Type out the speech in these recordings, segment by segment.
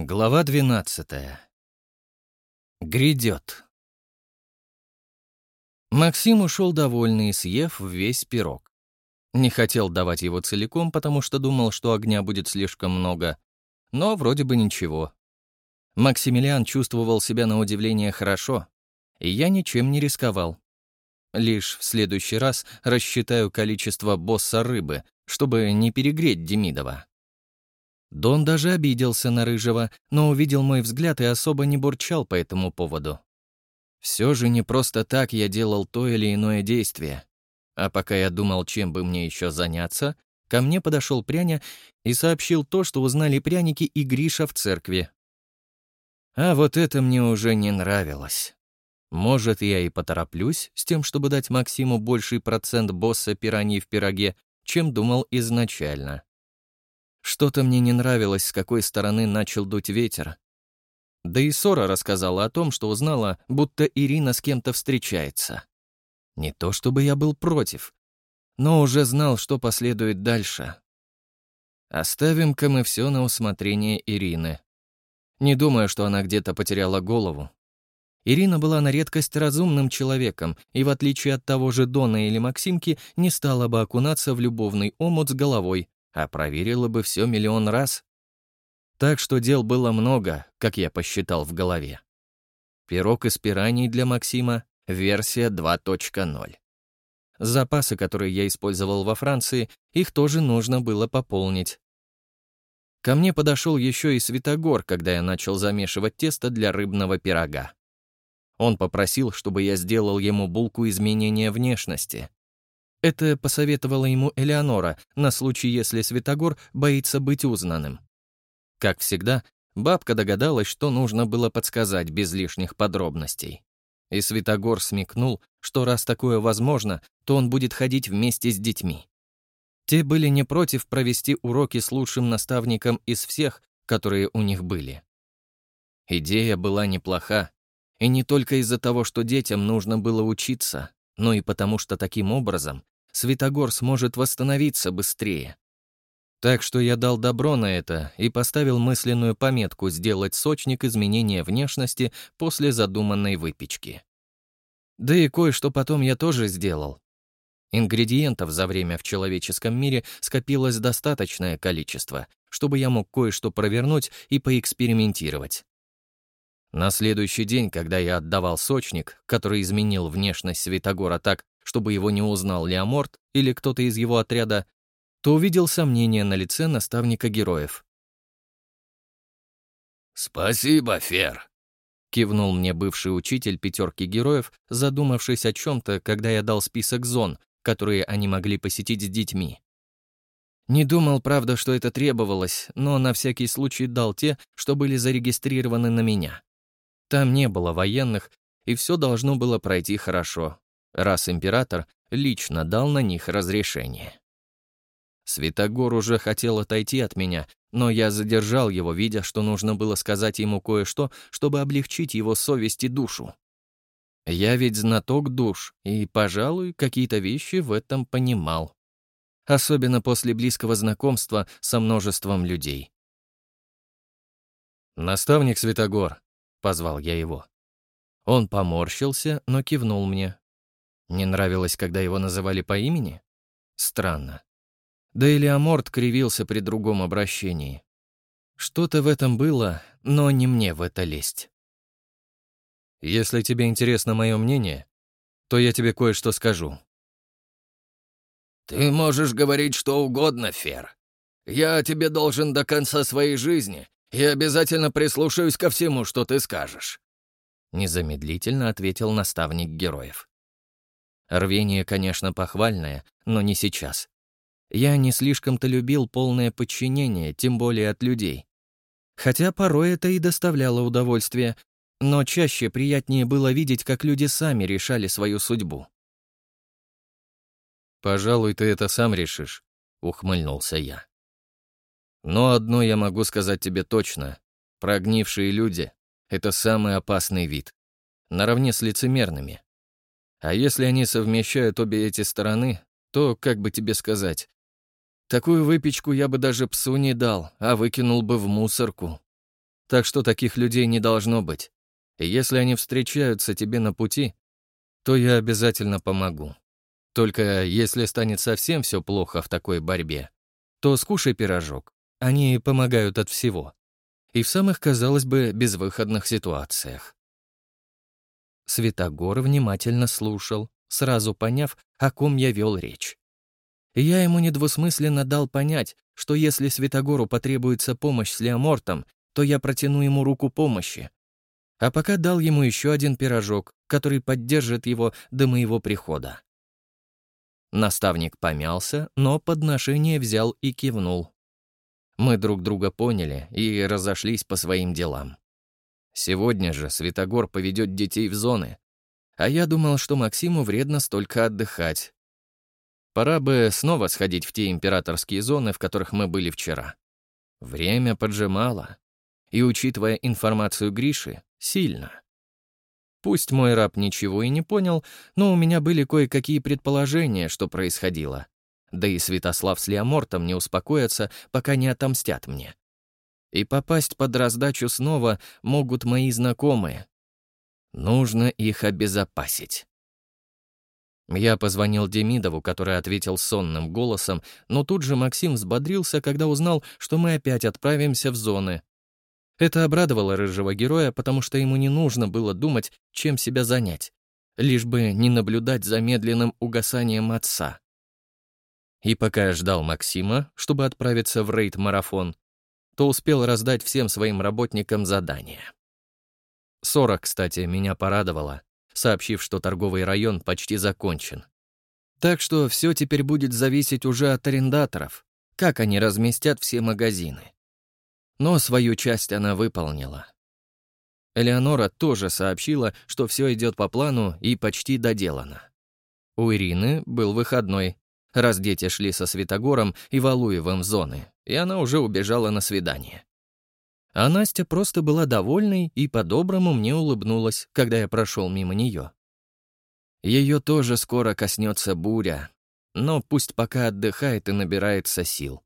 Глава 12. Грядет. Максим ушел довольный, съев весь пирог. Не хотел давать его целиком, потому что думал, что огня будет слишком много, но вроде бы ничего. Максимилиан чувствовал себя на удивление хорошо, и я ничем не рисковал. Лишь в следующий раз рассчитаю количество босса рыбы, чтобы не перегреть Демидова. Дон даже обиделся на Рыжего, но увидел мой взгляд и особо не бурчал по этому поводу. Все же не просто так я делал то или иное действие. А пока я думал, чем бы мне еще заняться, ко мне подошел пряня и сообщил то, что узнали пряники и Гриша в церкви. А вот это мне уже не нравилось. Может, я и потороплюсь с тем, чтобы дать Максиму больший процент босса пираний в пироге, чем думал изначально. Что-то мне не нравилось, с какой стороны начал дуть ветер. Да и Сора рассказала о том, что узнала, будто Ирина с кем-то встречается. Не то чтобы я был против, но уже знал, что последует дальше. Оставим-ка мы все на усмотрение Ирины. Не думаю, что она где-то потеряла голову. Ирина была на редкость разумным человеком и, в отличие от того же Дона или Максимки, не стала бы окунаться в любовный омут с головой, а проверила бы все миллион раз. Так что дел было много, как я посчитал в голове. Пирог из пираний для Максима, версия 2.0. Запасы, которые я использовал во Франции, их тоже нужно было пополнить. Ко мне подошел еще и Святогор, когда я начал замешивать тесто для рыбного пирога. Он попросил, чтобы я сделал ему булку изменения внешности. Это посоветовала ему Элеонора на случай, если Святогор боится быть узнанным. Как всегда, бабка догадалась, что нужно было подсказать без лишних подробностей. И Святогор смекнул, что раз такое возможно, то он будет ходить вместе с детьми. Те были не против провести уроки с лучшим наставником из всех, которые у них были. Идея была неплоха, и не только из-за того, что детям нужно было учиться, но и потому, что таким образом Святогор сможет восстановиться быстрее. Так что я дал добро на это и поставил мысленную пометку сделать сочник изменения внешности после задуманной выпечки. Да и кое-что потом я тоже сделал. Ингредиентов за время в человеческом мире скопилось достаточное количество, чтобы я мог кое-что провернуть и поэкспериментировать. На следующий день, когда я отдавал сочник, который изменил внешность Святогора так, чтобы его не узнал Леоморт или кто-то из его отряда, то увидел сомнение на лице наставника героев. «Спасибо, Фер», — кивнул мне бывший учитель пятерки героев, задумавшись о чем-то, когда я дал список зон, которые они могли посетить с детьми. Не думал, правда, что это требовалось, но на всякий случай дал те, что были зарегистрированы на меня. Там не было военных, и все должно было пройти хорошо, раз император лично дал на них разрешение. Святогор уже хотел отойти от меня, но я задержал его, видя, что нужно было сказать ему кое-что, чтобы облегчить его совесть и душу. Я ведь знаток душ, и, пожалуй, какие-то вещи в этом понимал. Особенно после близкого знакомства со множеством людей. «Наставник Святогор», — позвал я его. Он поморщился, но кивнул мне. Не нравилось, когда его называли по имени? Странно. Да и Леоморт кривился при другом обращении. Что-то в этом было, но не мне в это лезть. Если тебе интересно мое мнение, то я тебе кое-что скажу. «Ты можешь говорить что угодно, Фер. Я тебе должен до конца своей жизни, и обязательно прислушаюсь ко всему, что ты скажешь», — незамедлительно ответил наставник героев. Рвение, конечно, похвальное, но не сейчас. Я не слишком-то любил полное подчинение, тем более от людей. Хотя порой это и доставляло удовольствие, но чаще приятнее было видеть, как люди сами решали свою судьбу. «Пожалуй, ты это сам решишь», — ухмыльнулся я. Но одно я могу сказать тебе точно. Прогнившие люди — это самый опасный вид. Наравне с лицемерными. А если они совмещают обе эти стороны, то, как бы тебе сказать, такую выпечку я бы даже псу не дал, а выкинул бы в мусорку. Так что таких людей не должно быть. И если они встречаются тебе на пути, то я обязательно помогу. Только если станет совсем все плохо в такой борьбе, то скушай пирожок. Они помогают от всего. И в самых, казалось бы, безвыходных ситуациях. Святогор внимательно слушал, сразу поняв, о ком я вел речь. Я ему недвусмысленно дал понять, что если Святогору потребуется помощь с Леомортом, то я протяну ему руку помощи. А пока дал ему еще один пирожок, который поддержит его до моего прихода. Наставник помялся, но подношение взял и кивнул. Мы друг друга поняли и разошлись по своим делам. Сегодня же Святогор поведет детей в зоны, а я думал, что Максиму вредно столько отдыхать. Пора бы снова сходить в те императорские зоны, в которых мы были вчера. Время поджимало, и, учитывая информацию Гриши, сильно. Пусть мой раб ничего и не понял, но у меня были кое-какие предположения, что происходило. Да и Святослав с Леомортом не успокоятся, пока не отомстят мне. И попасть под раздачу снова могут мои знакомые. Нужно их обезопасить. Я позвонил Демидову, который ответил сонным голосом, но тут же Максим взбодрился, когда узнал, что мы опять отправимся в зоны, это обрадовало рыжего героя, потому что ему не нужно было думать, чем себя занять, лишь бы не наблюдать за медленным угасанием отца. И пока я ждал Максима, чтобы отправиться в рейд-марафон, то успел раздать всем своим работникам задания. Сора, кстати, меня порадовала, сообщив, что торговый район почти закончен. Так что все теперь будет зависеть уже от арендаторов, как они разместят все магазины но свою часть она выполнила. Элеонора тоже сообщила, что все идет по плану и почти доделано. У Ирины был выходной, раз дети шли со Светогором и Валуевым в зоны, и она уже убежала на свидание. А Настя просто была довольной и по-доброму мне улыбнулась, когда я прошел мимо нее. Ее тоже скоро коснется буря, но пусть пока отдыхает и набирается сил.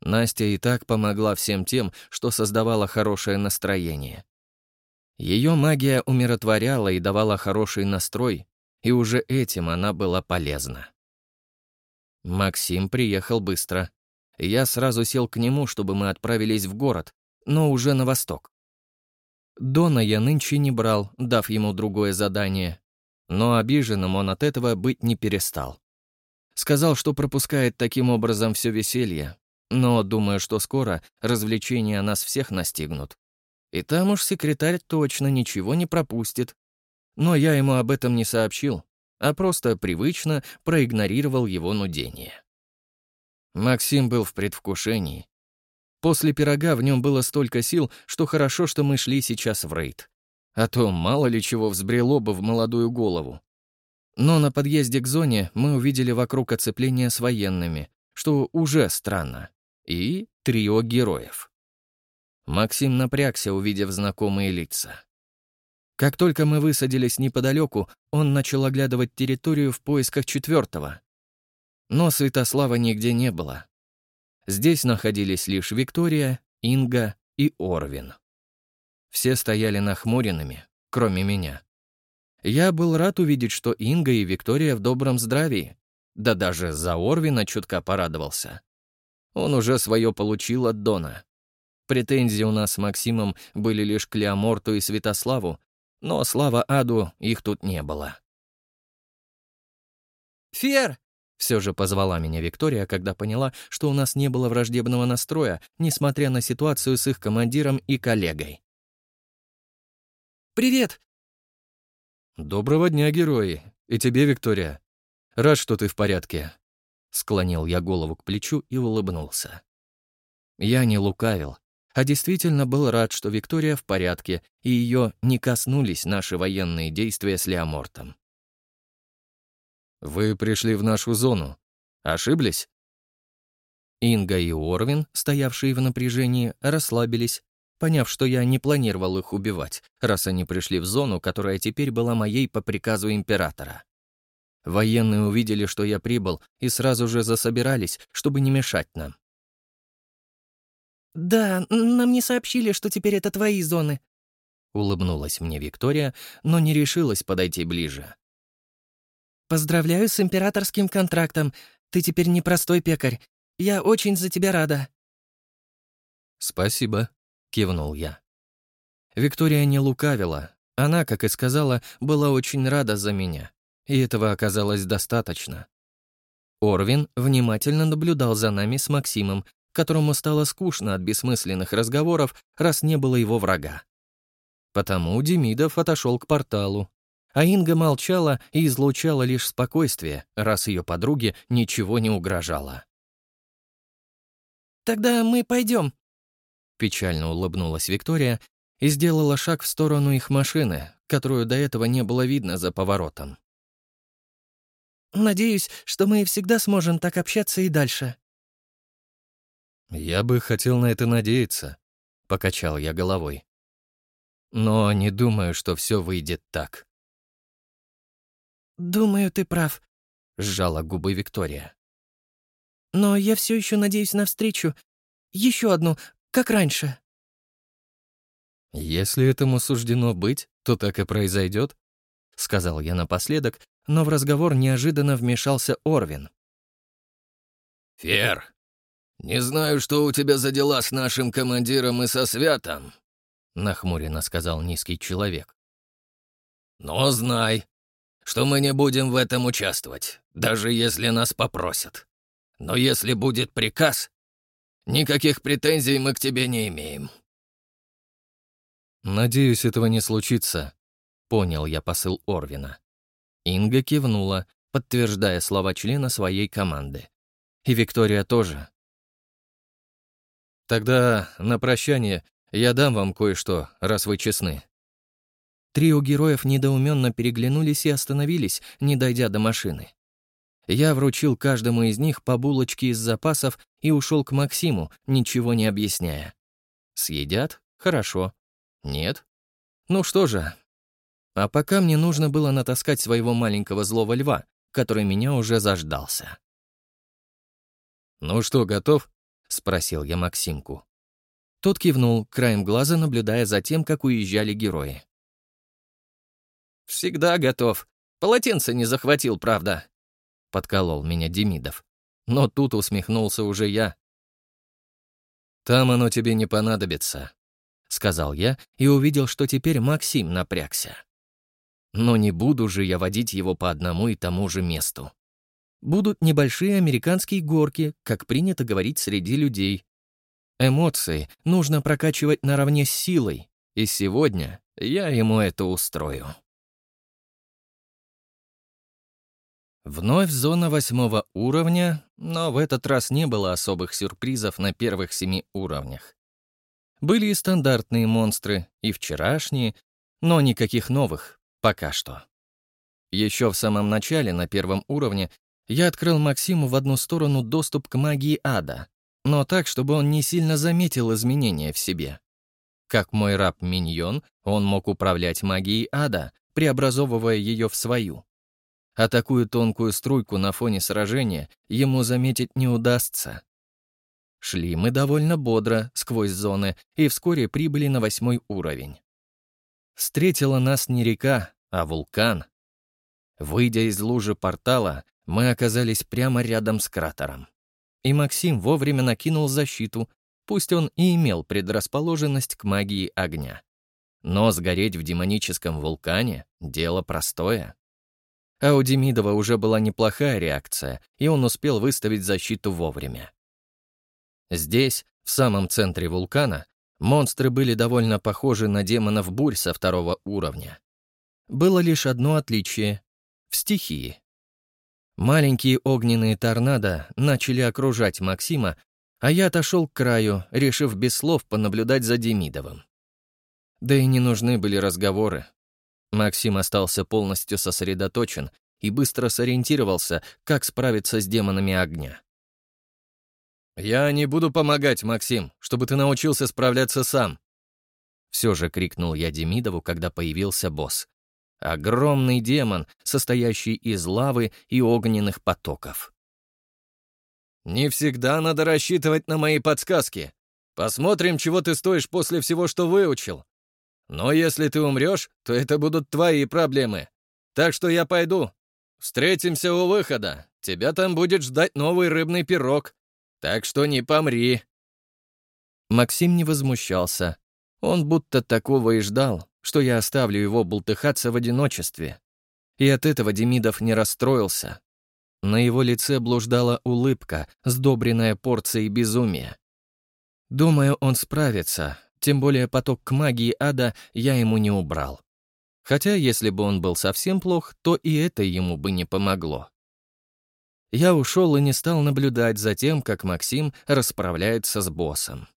Настя и так помогла всем тем, что создавала хорошее настроение. Ее магия умиротворяла и давала хороший настрой, и уже этим она была полезна. Максим приехал быстро. Я сразу сел к нему, чтобы мы отправились в город, но уже на восток. Дона я нынче не брал, дав ему другое задание, но обиженным он от этого быть не перестал. Сказал, что пропускает таким образом все веселье, но думаю, что скоро развлечения нас всех настигнут. И там уж секретарь точно ничего не пропустит. Но я ему об этом не сообщил, а просто привычно проигнорировал его нудение. Максим был в предвкушении. После пирога в нем было столько сил, что хорошо, что мы шли сейчас в рейд. А то мало ли чего взбрело бы в молодую голову. Но на подъезде к зоне мы увидели вокруг оцепления с военными, что уже странно и трио героев. Максим напрягся, увидев знакомые лица. Как только мы высадились неподалеку, он начал оглядывать территорию в поисках четвертого. Но Святослава нигде не было. Здесь находились лишь Виктория, Инга и Орвин. Все стояли нахмуренными, кроме меня. Я был рад увидеть, что Инга и Виктория в добром здравии, да даже за Орвина чутка порадовался. Он уже свое получил от Дона. Претензии у нас с Максимом были лишь к Леоморту и Святославу, но, слава аду, их тут не было. «Фер!» — все же позвала меня Виктория, когда поняла, что у нас не было враждебного настроя, несмотря на ситуацию с их командиром и коллегой. «Привет!» «Доброго дня, герои! И тебе, Виктория. Рад, что ты в порядке. Склонил я голову к плечу и улыбнулся. Я не лукавил, а действительно был рад, что Виктория в порядке, и ее не коснулись наши военные действия с Леомортом. «Вы пришли в нашу зону. Ошиблись?» Инга и Орвин, стоявшие в напряжении, расслабились, поняв, что я не планировал их убивать, раз они пришли в зону, которая теперь была моей по приказу императора. Военные увидели, что я прибыл, и сразу же засобирались, чтобы не мешать нам. «Да, нам не сообщили, что теперь это твои зоны», — улыбнулась мне Виктория, но не решилась подойти ближе. «Поздравляю с императорским контрактом. Ты теперь не простой пекарь. Я очень за тебя рада». «Спасибо», — кивнул я. Виктория не лукавила. Она, как и сказала, была очень рада за меня. И этого оказалось достаточно. Орвин внимательно наблюдал за нами с Максимом, которому стало скучно от бессмысленных разговоров, раз не было его врага. Потому Демидов отошел к порталу, а Инга молчала и излучала лишь спокойствие, раз ее подруге ничего не угрожало. «Тогда мы пойдем», — печально улыбнулась Виктория и сделала шаг в сторону их машины, которую до этого не было видно за поворотом. «Надеюсь, что мы всегда сможем так общаться и дальше». «Я бы хотел на это надеяться», — покачал я головой. «Но не думаю, что все выйдет так». «Думаю, ты прав», — сжала губы Виктория. «Но я все еще надеюсь на встречу. Еще одну, как раньше». «Если этому суждено быть, то так и произойдет», — сказал я напоследок, но в разговор неожиданно вмешался Орвин. «Фер, не знаю, что у тебя за дела с нашим командиром и со Святом», — нахмуренно сказал низкий человек. «Но знай, что мы не будем в этом участвовать, даже если нас попросят. Но если будет приказ, никаких претензий мы к тебе не имеем». «Надеюсь, этого не случится», — понял я посыл Орвина. Инга кивнула, подтверждая слова члена своей команды. И Виктория тоже. «Тогда на прощание я дам вам кое-что, раз вы честны». Трио героев недоуменно переглянулись и остановились, не дойдя до машины. Я вручил каждому из них по булочке из запасов и ушел к Максиму, ничего не объясняя. Съедят? Хорошо. Нет? Ну что же. А пока мне нужно было натаскать своего маленького злого льва, который меня уже заждался. «Ну что, готов?» — спросил я Максимку. Тот кивнул, краем глаза наблюдая за тем, как уезжали герои. «Всегда готов. Полотенце не захватил, правда?» — подколол меня Демидов. Но тут усмехнулся уже я. «Там оно тебе не понадобится», — сказал я и увидел, что теперь Максим напрягся. Но не буду же я водить его по одному и тому же месту. Будут небольшие американские горки, как принято говорить среди людей. Эмоции нужно прокачивать наравне с силой, и сегодня я ему это устрою. Вновь зона восьмого уровня, но в этот раз не было особых сюрпризов на первых семи уровнях. Были и стандартные монстры, и вчерашние, но никаких новых, пока что. Еще в самом начале, на первом уровне, я открыл Максиму в одну сторону доступ к магии ада, но так, чтобы он не сильно заметил изменения в себе. Как мой раб-миньон, он мог управлять магией ада, преобразовывая ее в свою. А такую тонкую струйку на фоне сражения ему заметить не удастся. Шли мы довольно бодро, сквозь зоны, и вскоре прибыли на восьмой уровень. Встретила нас не река, а вулкан. Выйдя из лужи портала, мы оказались прямо рядом с кратером. И Максим вовремя накинул защиту, пусть он и имел предрасположенность к магии огня. Но сгореть в демоническом вулкане — дело простое. А у Демидова уже была неплохая реакция, и он успел выставить защиту вовремя. Здесь, в самом центре вулкана, монстры были довольно похожи на демонов бурь со второго уровня. Было лишь одно отличие — в стихии. Маленькие огненные торнадо начали окружать Максима, а я отошел к краю, решив без слов понаблюдать за Демидовым. Да и не нужны были разговоры. Максим остался полностью сосредоточен и быстро сориентировался, как справиться с демонами огня. «Я не буду помогать, Максим, чтобы ты научился справляться сам!» Все же крикнул я Демидову, когда появился босс. Огромный демон, состоящий из лавы и огненных потоков. «Не всегда надо рассчитывать на мои подсказки», Посмотрим, чего ты стоишь после всего, что выучил. Но если ты умрешь, то это будут твои проблемы. Так что я пойду. Встретимся у выхода. Тебя там будет ждать новый рыбный пирог. Так что не помри». Максим не возмущался. Он будто такого и ждал, что я оставлю его бултыхаться в одиночестве. И от этого Демидов не расстроился. На его лице блуждала улыбка, сдобренная порцией безумия. Думаю, он справится, тем более поток к магии ада я ему не убрал. Хотя, если бы он был совсем плох, то и это ему бы не помогло. Я ушел и не стал наблюдать за тем, как Максим расправляется с боссом.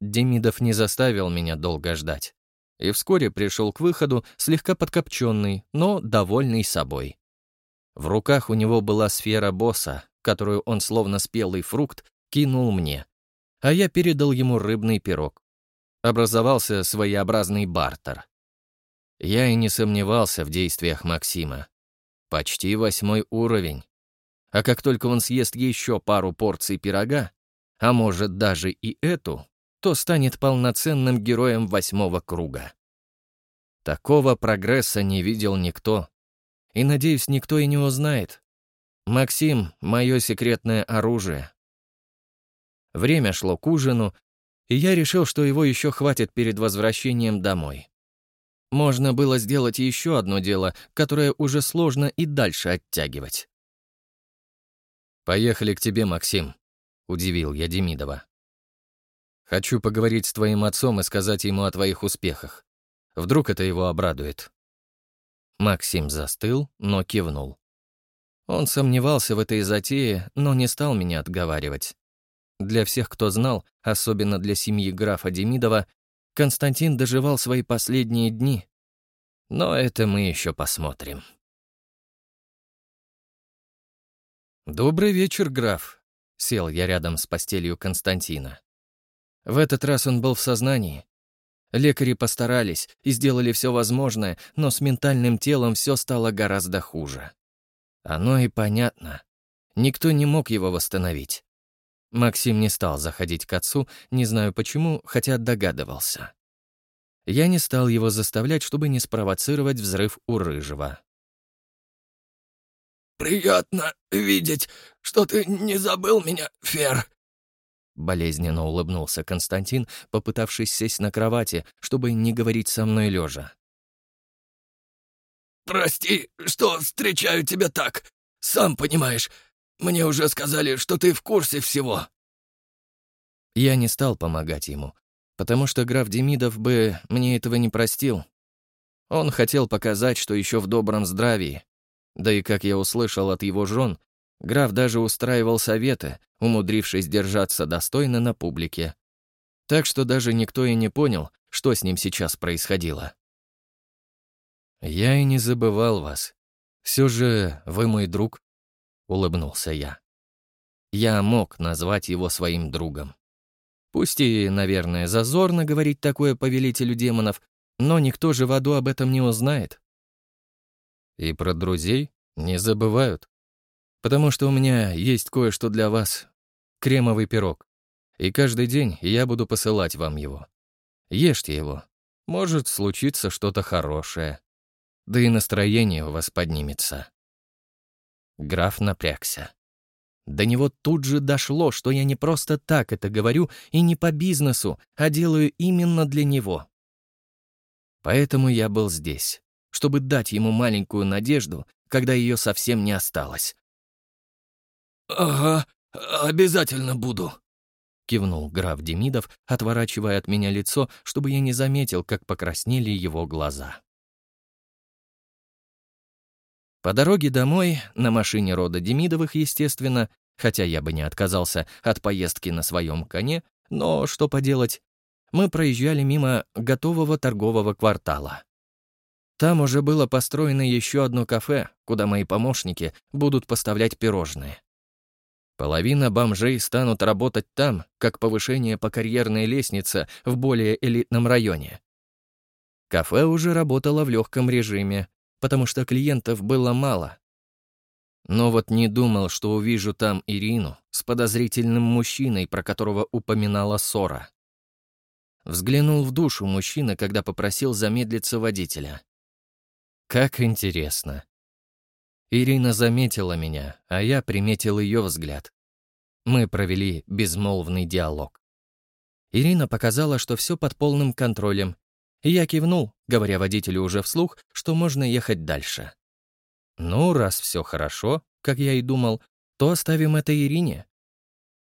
Демидов не заставил меня долго ждать. И вскоре пришел к выходу, слегка подкопченный, но довольный собой. В руках у него была сфера босса, которую он, словно спелый фрукт, кинул мне. А я передал ему рыбный пирог. Образовался своеобразный бартер. Я и не сомневался в действиях Максима. Почти восьмой уровень. А как только он съест еще пару порций пирога, а может даже и эту, то станет полноценным героем восьмого круга. Такого прогресса не видел никто. И, надеюсь, никто и не узнает. Максим — мое секретное оружие. Время шло к ужину, и я решил, что его еще хватит перед возвращением домой. Можно было сделать еще одно дело, которое уже сложно и дальше оттягивать. «Поехали к тебе, Максим», — удивил я Демидова. «Хочу поговорить с твоим отцом и сказать ему о твоих успехах. Вдруг это его обрадует». Максим застыл, но кивнул. Он сомневался в этой затее, но не стал меня отговаривать. Для всех, кто знал, особенно для семьи графа Демидова, Константин доживал свои последние дни. Но это мы еще посмотрим. «Добрый вечер, граф», — сел я рядом с постелью Константина. В этот раз он был в сознании. Лекари постарались и сделали все возможное, но с ментальным телом все стало гораздо хуже. Оно и понятно. Никто не мог его восстановить. Максим не стал заходить к отцу, не знаю почему, хотя догадывался. Я не стал его заставлять, чтобы не спровоцировать взрыв у Рыжего. «Приятно видеть, что ты не забыл меня, Фер!» Болезненно улыбнулся Константин, попытавшись сесть на кровати, чтобы не говорить со мной лежа. «Прости, что встречаю тебя так. Сам понимаешь, мне уже сказали, что ты в курсе всего». Я не стал помогать ему, потому что граф Демидов бы мне этого не простил. Он хотел показать, что еще в добром здравии, да и, как я услышал от его жен, граф даже устраивал советы, умудрившись держаться достойно на публике. Так что даже никто и не понял, что с ним сейчас происходило. «Я и не забывал вас. Все же вы мой друг», — улыбнулся я. Я мог назвать его своим другом. Пусть и, наверное, зазорно говорить такое повелителю демонов, но никто же в аду об этом не узнает. И про друзей не забывают. Потому что у меня есть кое-что для вас. Кремовый пирог. И каждый день я буду посылать вам его. Ешьте его. Может случиться что-то хорошее. Да и настроение у вас поднимется. Граф напрягся. До него тут же дошло, что я не просто так это говорю и не по бизнесу, а делаю именно для него. Поэтому я был здесь чтобы дать ему маленькую надежду, когда ее совсем не осталось. «Ага, обязательно буду», — кивнул граф Демидов, отворачивая от меня лицо, чтобы я не заметил, как покраснели его глаза. По дороге домой, на машине рода Демидовых, естественно, хотя я бы не отказался от поездки на своем коне, но что поделать, мы проезжали мимо готового торгового квартала. Там уже было построено еще одно кафе, куда мои помощники будут поставлять пирожные. Половина бомжей станут работать там, как повышение по карьерной лестнице в более элитном районе. Кафе уже работало в легком режиме, потому что клиентов было мало. Но вот не думал, что увижу там Ирину с подозрительным мужчиной, про которого упоминала Сора. Взглянул в душу мужчина, когда попросил замедлиться водителя. Как интересно. Ирина заметила меня, а я приметил ее взгляд. Мы провели безмолвный диалог. Ирина показала, что все под полным контролем, я кивнул, говоря водителю уже вслух, что можно ехать дальше. Ну, раз все хорошо, как я и думал, то оставим это Ирине.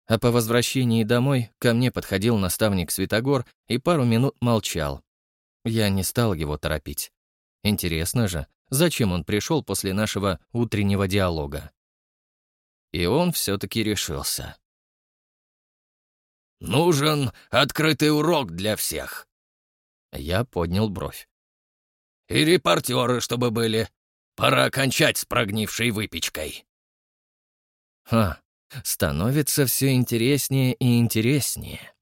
А по возвращении домой ко мне подходил наставник Святогор и пару минут молчал. Я не стал его торопить. Интересно же, зачем он пришел после нашего утреннего диалога. И он все-таки решился. «Нужен открытый урок для всех». Я поднял бровь. «И репортеры, чтобы были. Пора кончать с прогнившей выпечкой». Ха, становится все интереснее и интереснее.